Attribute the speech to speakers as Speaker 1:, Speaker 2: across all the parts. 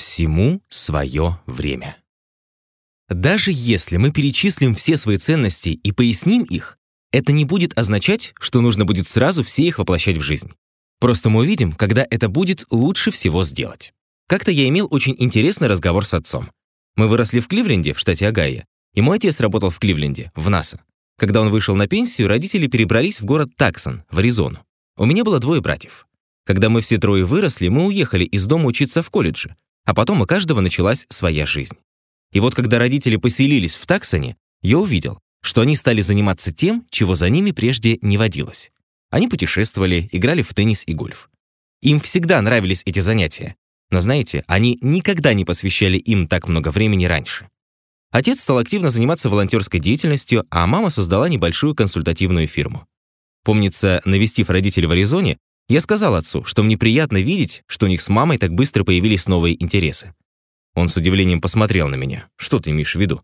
Speaker 1: Всему свое время. Даже если мы перечислим все свои ценности и поясним их, это не будет означать, что нужно будет сразу все их воплощать в жизнь. Просто мы увидим, когда это будет лучше всего сделать. Как-то я имел очень интересный разговор с отцом. Мы выросли в Кливленде, в штате Огайо, и мой отец работал в Кливленде, в НАСА. Когда он вышел на пенсию, родители перебрались в город Таксон, в Аризону. У меня было двое братьев. Когда мы все трое выросли, мы уехали из дома учиться в колледже, а потом у каждого началась своя жизнь. И вот когда родители поселились в Таксоне, я увидел, что они стали заниматься тем, чего за ними прежде не водилось. Они путешествовали, играли в теннис и гольф. Им всегда нравились эти занятия, но знаете, они никогда не посвящали им так много времени раньше. Отец стал активно заниматься волонтерской деятельностью, а мама создала небольшую консультативную фирму. Помнится, навестив родителей в Аризоне, я сказал отцу, что мне приятно видеть, что у них с мамой так быстро появились новые интересы. Он с удивлением посмотрел на меня. «Что ты имеешь в виду?»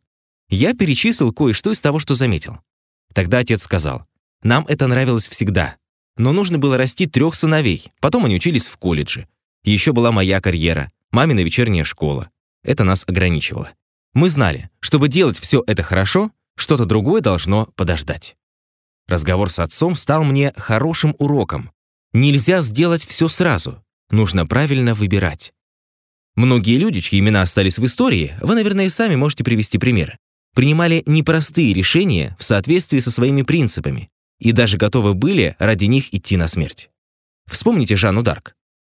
Speaker 1: Я перечислил кое-что из того, что заметил. Тогда отец сказал, «Нам это нравилось всегда, но нужно было расти трех сыновей, потом они учились в колледже. Еще была моя карьера, мамина вечерняя школа. Это нас ограничивало. Мы знали, чтобы делать все это хорошо, что-то другое должно подождать. Разговор с отцом стал мне хорошим уроком. Нельзя сделать все сразу. Нужно правильно выбирать. Многие люди, чьи имена остались в истории, вы, наверное, и сами можете привести примеры, принимали непростые решения в соответствии со своими принципами и даже готовы были ради них идти на смерть. Вспомните Жанну Дарк.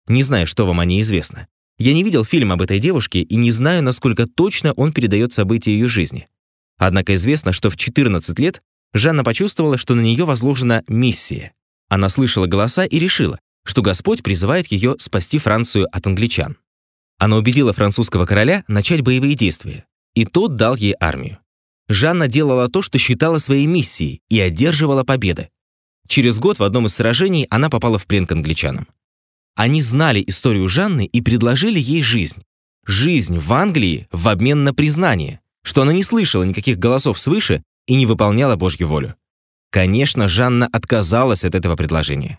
Speaker 1: Не знаю, что вам о ней известно. Я не видел фильм об этой девушке и не знаю, насколько точно он передает события ее жизни. Однако известно, что в 14 лет Жанна почувствовала, что на нее возложена миссия. Она слышала голоса и решила, что Господь призывает ее спасти Францию от англичан. Она убедила французского короля начать боевые действия, и тот дал ей армию. Жанна делала то, что считала своей миссией, и одерживала победы. Через год в одном из сражений она попала в плен к англичанам. Они знали историю Жанны и предложили ей жизнь. Жизнь в Англии в обмен на признание, что она не слышала никаких голосов свыше и не выполняла Божью волю. Конечно, Жанна отказалась от этого предложения.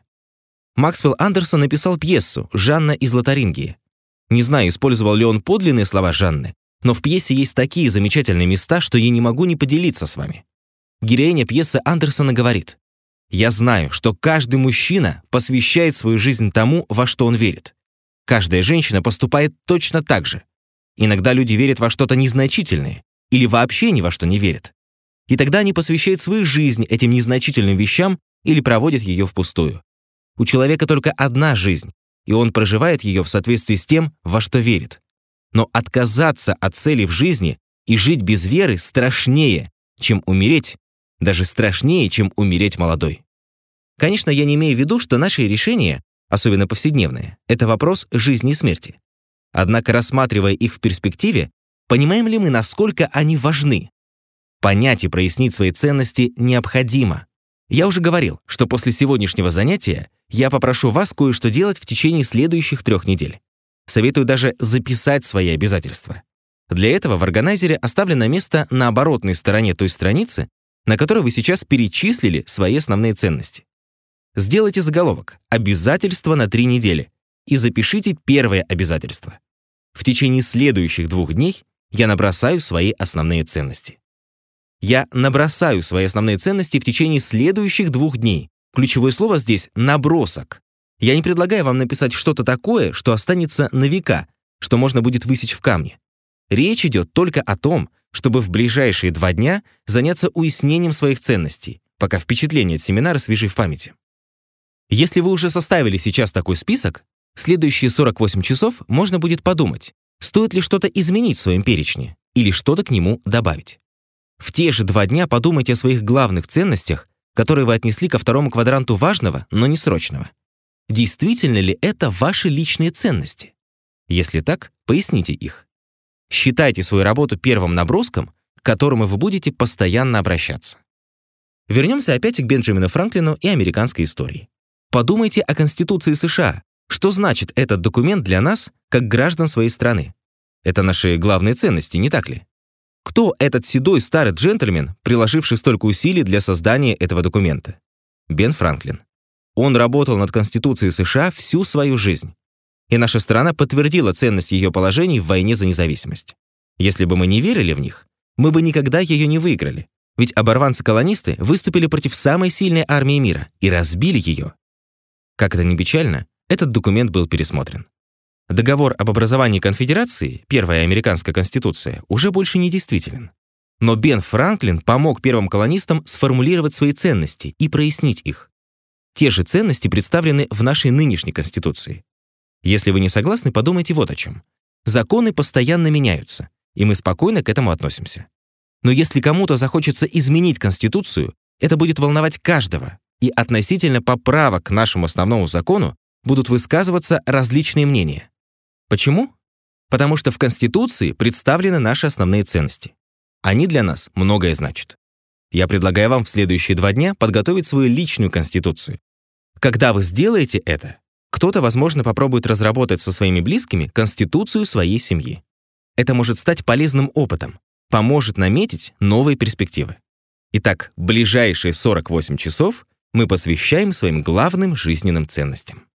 Speaker 1: Максвелл Андерсон написал пьесу «Жанна из Лотарингии», не знаю, использовал ли он подлинные слова Жанны, но в пьесе есть такие замечательные места, что я не могу не поделиться с вами. Героиня пьесы Андерсона говорит, «Я знаю, что каждый мужчина посвящает свою жизнь тому, во что он верит. Каждая женщина поступает точно так же. Иногда люди верят во что-то незначительное или вообще ни во что не верят. И тогда они посвящают свою жизнь этим незначительным вещам или проводят ее впустую. У человека только одна жизнь, и он проживает ее в соответствии с тем, во что верит. Но отказаться от цели в жизни и жить без веры страшнее, чем умереть, даже страшнее, чем умереть молодой. Конечно, я не имею в виду, что наши решения, особенно повседневные, это вопрос жизни и смерти. Однако, рассматривая их в перспективе, понимаем ли мы, насколько они важны? Понять и прояснить свои ценности необходимо. Я уже говорил, что после сегодняшнего занятия я попрошу вас кое-что делать в течение следующих трех недель. Советую даже записать свои обязательства. Для этого в органайзере оставлено место на оборотной стороне той страницы, на которой вы сейчас перечислили свои основные ценности. Сделайте заголовок «Обязательства на три недели» и запишите первое обязательство. В течение следующих двух дней я набросаю свои основные ценности. Я набросаю свои основные ценности в течение следующих двух дней, Ключевое слово здесь «набросок». Я не предлагаю вам написать что-то такое, что останется на века, что можно будет высечь в камне. Речь идет только о том, чтобы в ближайшие два дня заняться уяснением своих ценностей, пока впечатление от семинара свежи в памяти. Если вы уже составили сейчас такой список, следующие 48 часов можно будет подумать, стоит ли что-то изменить в своем перечне или что-то к нему добавить. В те же два дня подумайте о своих главных ценностях которые вы отнесли ко второму квадранту важного, но не срочного. Действительно ли это ваши личные ценности? Если так, поясните их. Считайте свою работу первым наброском, к которому вы будете постоянно обращаться. Вернемся опять к Бенджамину Франклину и американской истории. Подумайте о Конституции США. Что значит этот документ для нас, как граждан своей страны? Это наши главные ценности, не так ли? Кто этот седой старый джентльмен, приложивший столько усилий для создания этого документа? Бен Франклин. Он работал над Конституцией США всю свою жизнь. и наша страна подтвердила ценность ее положений в войне за независимость. Если бы мы не верили в них, мы бы никогда ее не выиграли, ведь оборванцы-колонисты выступили против самой сильной армии мира и разбили ее. Как это ни печально, этот документ был пересмотрен. Договор об образовании конфедерации, первая американская конституция, уже больше не действителен. Но Бен Франклин помог первым колонистам сформулировать свои ценности и прояснить их. Те же ценности представлены в нашей нынешней конституции. Если вы не согласны, подумайте вот о чем. Законы постоянно меняются, и мы спокойно к этому относимся. Но если кому-то захочется изменить Конституцию, это будет волновать каждого, и относительно поправок к нашему основному закону будут высказываться различные мнения. Почему? Потому что в Конституции представлены наши основные ценности. Они для нас многое значат. Я предлагаю вам в следующие два дня подготовить свою личную Конституцию. Когда вы сделаете это, кто-то, возможно, попробует разработать со своими близкими Конституцию своей семьи. Это может стать полезным опытом, поможет наметить новые перспективы. Итак, ближайшие 48 часов мы посвящаем своим главным жизненным ценностям.